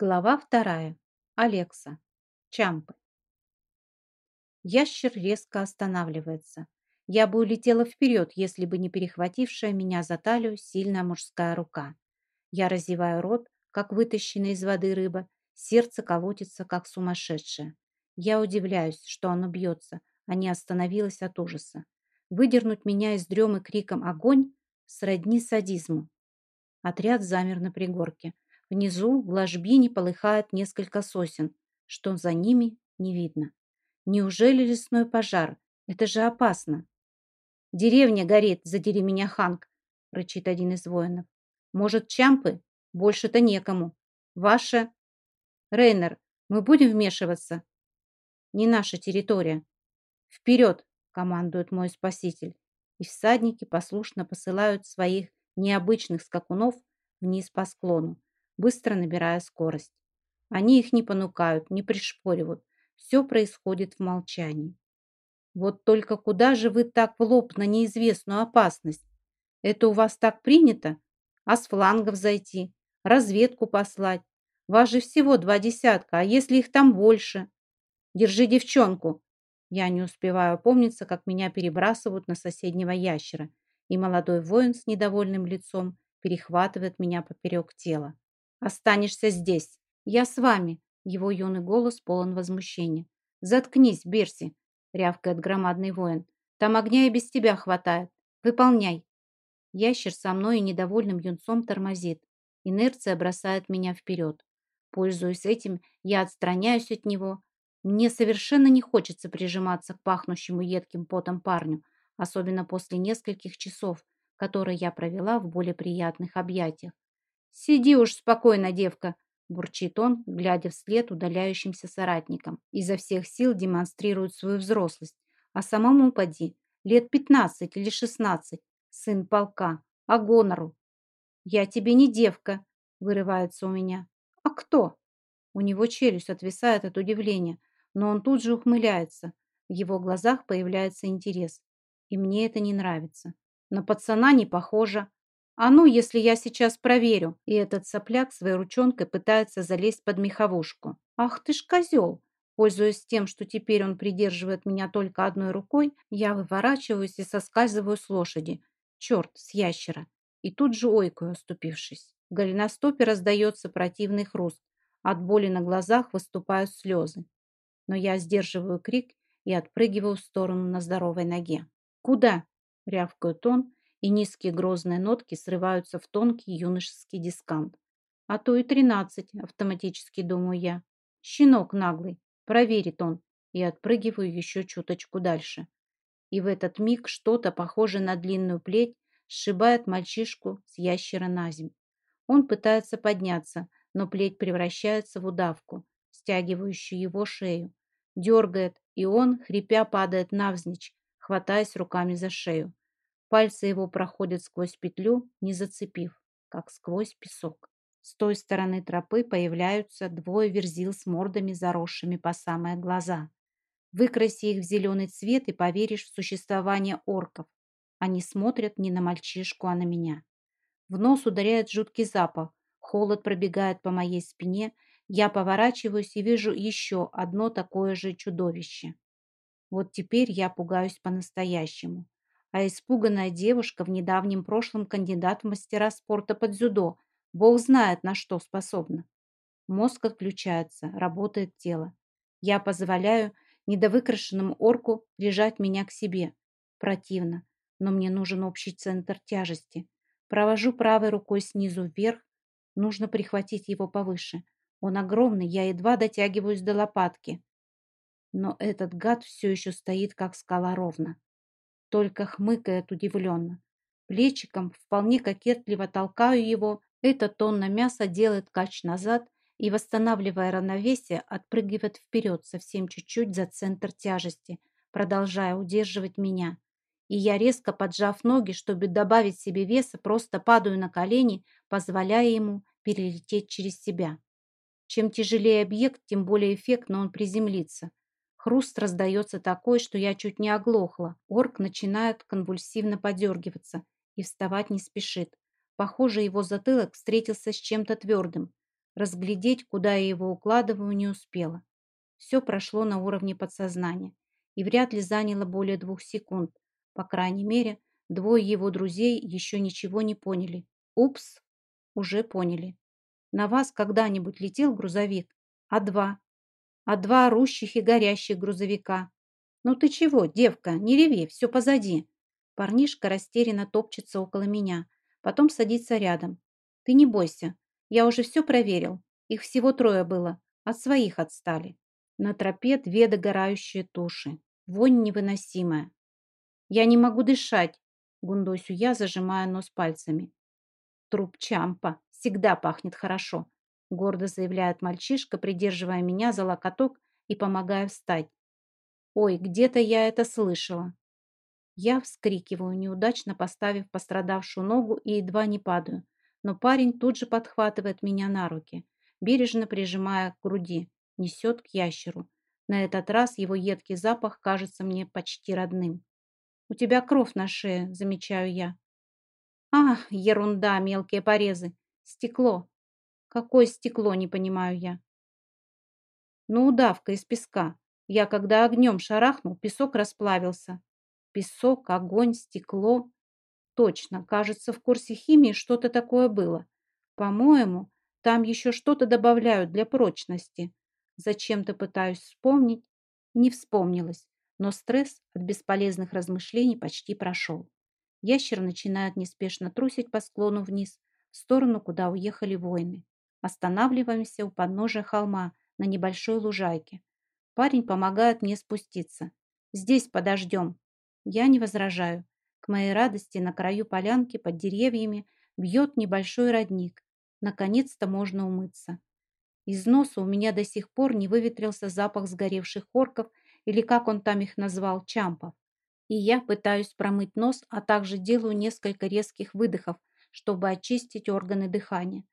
Глава вторая. Алекса. Чампы. Ящер резко останавливается. Я бы улетела вперед, если бы не перехватившая меня за талию сильная мужская рука. Я разеваю рот, как вытащенная из воды рыба, сердце колотится, как сумасшедшее. Я удивляюсь, что оно бьется, а не остановилось от ужаса. Выдернуть меня из дремы криком «Огонь!» сродни садизму. Отряд замер на пригорке. Внизу в ложбине полыхает несколько сосен, что за ними не видно. Неужели лесной пожар? Это же опасно. «Деревня горит, задери меня, Ханк!» — рычит один из воинов. «Может, чампы? Больше-то некому. Ваша...» «Рейнер, мы будем вмешиваться?» «Не наша территория». «Вперед!» — командует мой спаситель. И всадники послушно посылают своих необычных скакунов вниз по склону быстро набирая скорость. Они их не понукают, не пришпоривают. Все происходит в молчании. Вот только куда же вы так в лоб на неизвестную опасность? Это у вас так принято? А с флангов зайти? Разведку послать? Вас же всего два десятка, а если их там больше? Держи девчонку. Я не успеваю опомниться, как меня перебрасывают на соседнего ящера, и молодой воин с недовольным лицом перехватывает меня поперек тела. Останешься здесь. Я с вами. Его юный голос полон возмущения. Заткнись, Берси, рявкает громадный воин. Там огня и без тебя хватает. Выполняй. Ящер со мной и недовольным юнцом тормозит. Инерция бросает меня вперед. Пользуясь этим, я отстраняюсь от него. Мне совершенно не хочется прижиматься к пахнущему едким потом парню, особенно после нескольких часов, которые я провела в более приятных объятиях. «Сиди уж спокойно, девка», – бурчит он, глядя вслед удаляющимся соратникам. Изо всех сил демонстрирует свою взрослость. А самому поди, лет пятнадцать или шестнадцать, сын полка, а гонору. «Я тебе не девка», – вырывается у меня. «А кто?» У него челюсть отвисает от удивления, но он тут же ухмыляется. В его глазах появляется интерес. И мне это не нравится. На пацана не похоже. А ну, если я сейчас проверю. И этот сопляк своей ручонкой пытается залезть под меховушку. Ах ты ж козел. Пользуясь тем, что теперь он придерживает меня только одной рукой, я выворачиваюсь и соскальзываю с лошади. Черт, с ящера. И тут же ойкаю, оступившись. В голеностопе раздается противный хруст. От боли на глазах выступают слезы. Но я сдерживаю крик и отпрыгиваю в сторону на здоровой ноге. «Куда?» – рявкает он, и низкие грозные нотки срываются в тонкий юношеский дискант. А то и тринадцать, автоматически думаю я. Щенок наглый, проверит он, и отпрыгиваю еще чуточку дальше. И в этот миг что-то, похожее на длинную плеть, сшибает мальчишку с ящера на земь. Он пытается подняться, но плеть превращается в удавку, стягивающую его шею. Дергает, и он, хрипя, падает навзничь, хватаясь руками за шею. Пальцы его проходят сквозь петлю, не зацепив, как сквозь песок. С той стороны тропы появляются двое верзил с мордами, заросшими по самые глаза. Выкраси их в зеленый цвет и поверишь в существование орков. Они смотрят не на мальчишку, а на меня. В нос ударяет жуткий запах. Холод пробегает по моей спине. Я поворачиваюсь и вижу еще одно такое же чудовище. Вот теперь я пугаюсь по-настоящему а испуганная девушка в недавнем прошлом кандидат в мастера спорта под дзюдо. Бог знает, на что способна. Мозг отключается, работает тело. Я позволяю недовыкрашенному орку прижать меня к себе. Противно, но мне нужен общий центр тяжести. Провожу правой рукой снизу вверх. Нужно прихватить его повыше. Он огромный, я едва дотягиваюсь до лопатки. Но этот гад все еще стоит, как скала ровно только хмыкает удивленно. Плечиком вполне кокетливо толкаю его, эта тонна мяса делает кач назад и, восстанавливая равновесие, отпрыгивает вперед совсем чуть-чуть за центр тяжести, продолжая удерживать меня. И я, резко поджав ноги, чтобы добавить себе веса, просто падаю на колени, позволяя ему перелететь через себя. Чем тяжелее объект, тем более эффектно он приземлится. Хруст раздается такой, что я чуть не оглохла. Орк начинает конвульсивно подергиваться и вставать не спешит. Похоже, его затылок встретился с чем-то твердым. Разглядеть, куда я его укладываю, не успела. Все прошло на уровне подсознания и вряд ли заняло более двух секунд. По крайней мере, двое его друзей еще ничего не поняли. Упс, уже поняли. На вас когда-нибудь летел грузовик? А два? А два орущих и горящих грузовика? Ну ты чего, девка, не реви, все позади. Парнишка растерянно топчется около меня, потом садится рядом. Ты не бойся, я уже все проверил. Их всего трое было, от своих отстали. На тропе две догорающие туши. Вонь невыносимая. Я не могу дышать, гундосю я, зажимая нос пальцами. Труп Чампа всегда пахнет хорошо, гордо заявляет мальчишка, придерживая меня за локоток и помогая встать. Ой, где-то я это слышала. Я вскрикиваю, неудачно поставив пострадавшую ногу и едва не падаю. Но парень тут же подхватывает меня на руки, бережно прижимая к груди, несет к ящеру. На этот раз его едкий запах кажется мне почти родным. «У тебя кровь на шее», — замечаю я. «Ах, ерунда, мелкие порезы. Стекло. Какое стекло, не понимаю я. Ну, удавка из песка. Я когда огнем шарахнул, песок расплавился. Песок, огонь, стекло. Точно, кажется, в курсе химии что-то такое было. По-моему, там еще что-то добавляют для прочности. Зачем-то пытаюсь вспомнить. Не вспомнилось, но стресс от бесполезных размышлений почти прошел. Ящер начинает неспешно трусить по склону вниз, в сторону, куда уехали воины. Останавливаемся у подножия холма на небольшой лужайке. Парень помогает мне спуститься. «Здесь подождем». Я не возражаю. К моей радости на краю полянки под деревьями бьет небольшой родник. Наконец-то можно умыться. Из носа у меня до сих пор не выветрился запах сгоревших орков или, как он там их назвал, чампов. И я пытаюсь промыть нос, а также делаю несколько резких выдохов, чтобы очистить органы дыхания.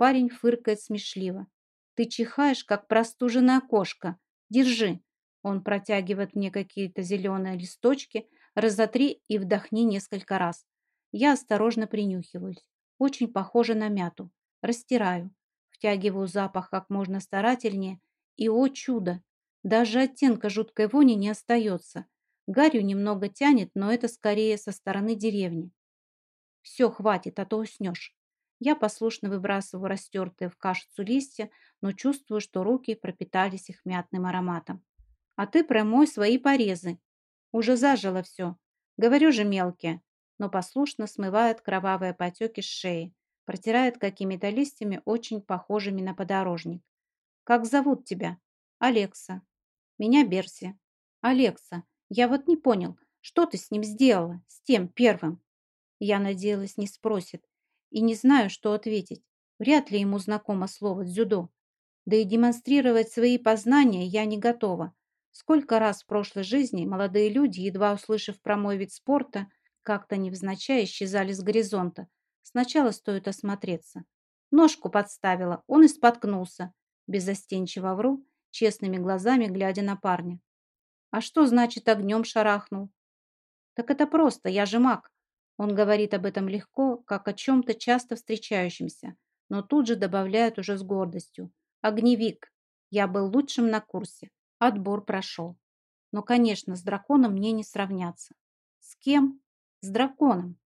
Парень фыркает смешливо. «Ты чихаешь, как простуженная кошка. Держи». Он протягивает мне какие-то зеленые листочки, разотри и вдохни несколько раз. Я осторожно принюхиваюсь. Очень похоже на мяту. Растираю. Втягиваю запах как можно старательнее. И, о чудо, даже оттенка жуткой вони не остается. Гарью немного тянет, но это скорее со стороны деревни. Все, хватит, а то уснешь. Я послушно выбрасываю растертые в кашицу листья, но чувствую, что руки пропитались их мятным ароматом. А ты промой свои порезы. Уже зажило все. Говорю же мелкие. Но послушно смывает кровавые потеки с шеи. Протирает какими-то листьями, очень похожими на подорожник. Как зовут тебя? Алекса. Меня Берси. Алекса, я вот не понял, что ты с ним сделала, с тем первым? Я надеялась, не спросит. И не знаю, что ответить. Вряд ли ему знакомо слово «дзюдо». Да и демонстрировать свои познания я не готова. Сколько раз в прошлой жизни молодые люди, едва услышав про мой вид спорта, как-то невзначай исчезали с горизонта. Сначала стоит осмотреться. Ножку подставила, он и споткнулся. Безостенчиво вру, честными глазами глядя на парня. А что значит огнем шарахнул? Так это просто, я же маг. Он говорит об этом легко, как о чем-то часто встречающемся, но тут же добавляет уже с гордостью. Огневик. Я был лучшим на курсе. Отбор прошел. Но, конечно, с драконом мне не сравняться. С кем? С драконом.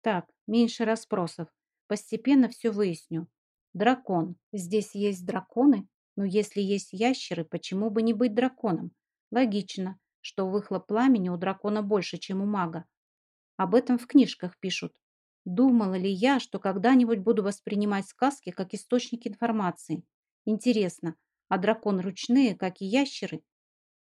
Так, меньше расспросов. Постепенно все выясню. Дракон. Здесь есть драконы? Но если есть ящеры, почему бы не быть драконом? Логично, что выхлоп пламени у дракона больше, чем у мага. Об этом в книжках пишут. Думала ли я, что когда-нибудь буду воспринимать сказки как источник информации? Интересно, а драконы ручные, как и ящеры?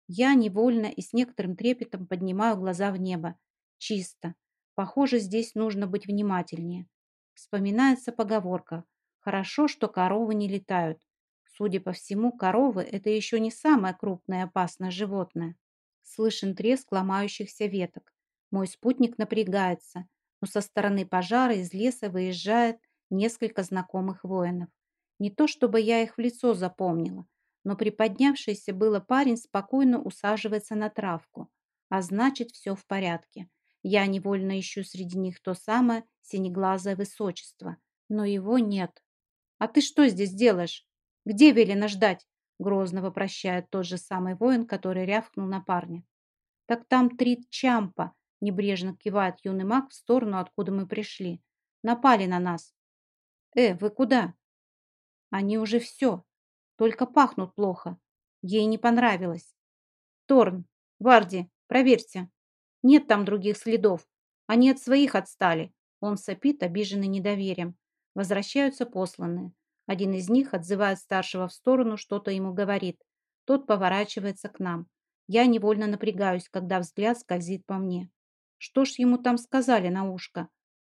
Я невольно и с некоторым трепетом поднимаю глаза в небо. Чисто. Похоже, здесь нужно быть внимательнее. Вспоминается поговорка «Хорошо, что коровы не летают». Судя по всему, коровы – это еще не самое крупное опасное животное. Слышен треск ломающихся веток. Мой спутник напрягается, но со стороны пожара из леса выезжает несколько знакомых воинов. Не то чтобы я их в лицо запомнила, но приподнявшийся было парень спокойно усаживается на травку, а значит все в порядке. Я невольно ищу среди них то самое синеглазое высочество, но его нет. «А ты что здесь делаешь?» Где велено ждать?» Грозно вопрощает тот же самый воин, который рявкнул на парня. «Так там три чампа!» Небрежно кивает юный маг в сторону, откуда мы пришли. «Напали на нас!» «Э, вы куда?» «Они уже все. Только пахнут плохо. Ей не понравилось. Торн, Варди, проверьте. Нет там других следов. Они от своих отстали». Он сопит, обиженный недоверием. Возвращаются посланные. Один из них отзывает старшего в сторону, что-то ему говорит. Тот поворачивается к нам. Я невольно напрягаюсь, когда взгляд скользит по мне. Что ж ему там сказали на ушко?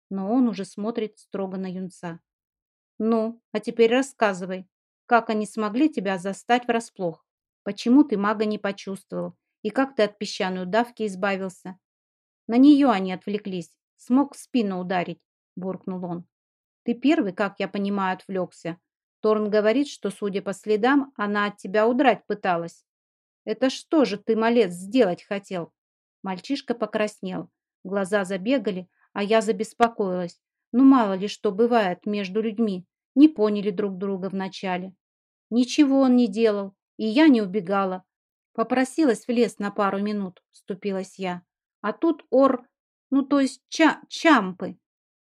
Но он уже смотрит строго на юнца. «Ну, а теперь рассказывай, как они смогли тебя застать врасплох? Почему ты мага не почувствовал? И как ты от песчаной удавки избавился?» «На нее они отвлеклись. Смог в спину ударить», – буркнул он. Ты первый, как я понимаю, отвлекся. Торн говорит, что, судя по следам, она от тебя удрать пыталась. Это что же ты, малец, сделать хотел? Мальчишка покраснел. Глаза забегали, а я забеспокоилась. Ну, мало ли что бывает между людьми. Не поняли друг друга вначале. Ничего он не делал, и я не убегала. Попросилась в лес на пару минут, вступилась я. А тут ор, ну то есть ча чампы.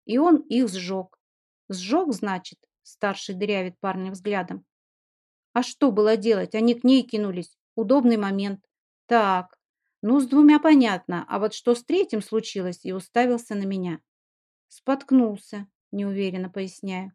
И он их сжег. Сжег, значит? Старший дырявит парня взглядом. А что было делать? Они к ней кинулись. Удобный момент. Так, ну с двумя понятно, а вот что с третьим случилось, и уставился на меня. Споткнулся, неуверенно поясняю.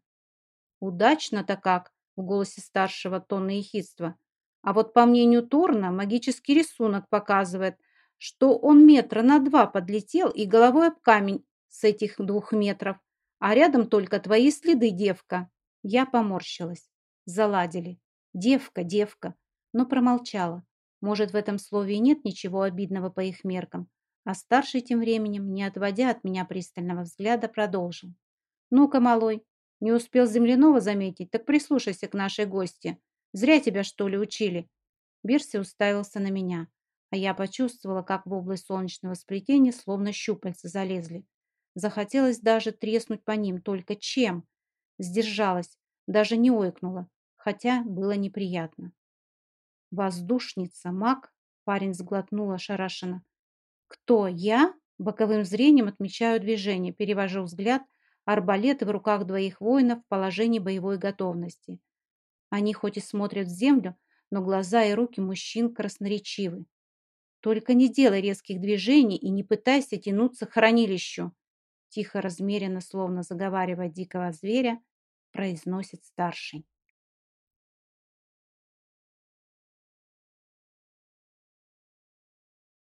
Удачно-то как, в голосе старшего тонны ехидства. А вот по мнению Торна, магический рисунок показывает, что он метра на два подлетел и головой об камень с этих двух метров а рядом только твои следы, девка. Я поморщилась. Заладили. Девка, девка. Но промолчала. Может, в этом слове и нет ничего обидного по их меркам. А старший тем временем, не отводя от меня пристального взгляда, продолжил. «Ну-ка, малой, не успел земляного заметить, так прислушайся к нашей гости. Зря тебя, что ли, учили?» Берси уставился на меня, а я почувствовала, как в область солнечного сплетения словно щупальца залезли. Захотелось даже треснуть по ним, только чем? Сдержалась, даже не ойкнула, хотя было неприятно. Воздушница, маг, парень сглотнул ошарашенно. Кто, я? Боковым зрением отмечаю движение, перевожу взгляд, арбалеты в руках двоих воинов в положении боевой готовности. Они хоть и смотрят в землю, но глаза и руки мужчин красноречивы. Только не делай резких движений и не пытайся тянуться к хранилищу тихо, размеренно, словно заговаривая дикого зверя, произносит старший.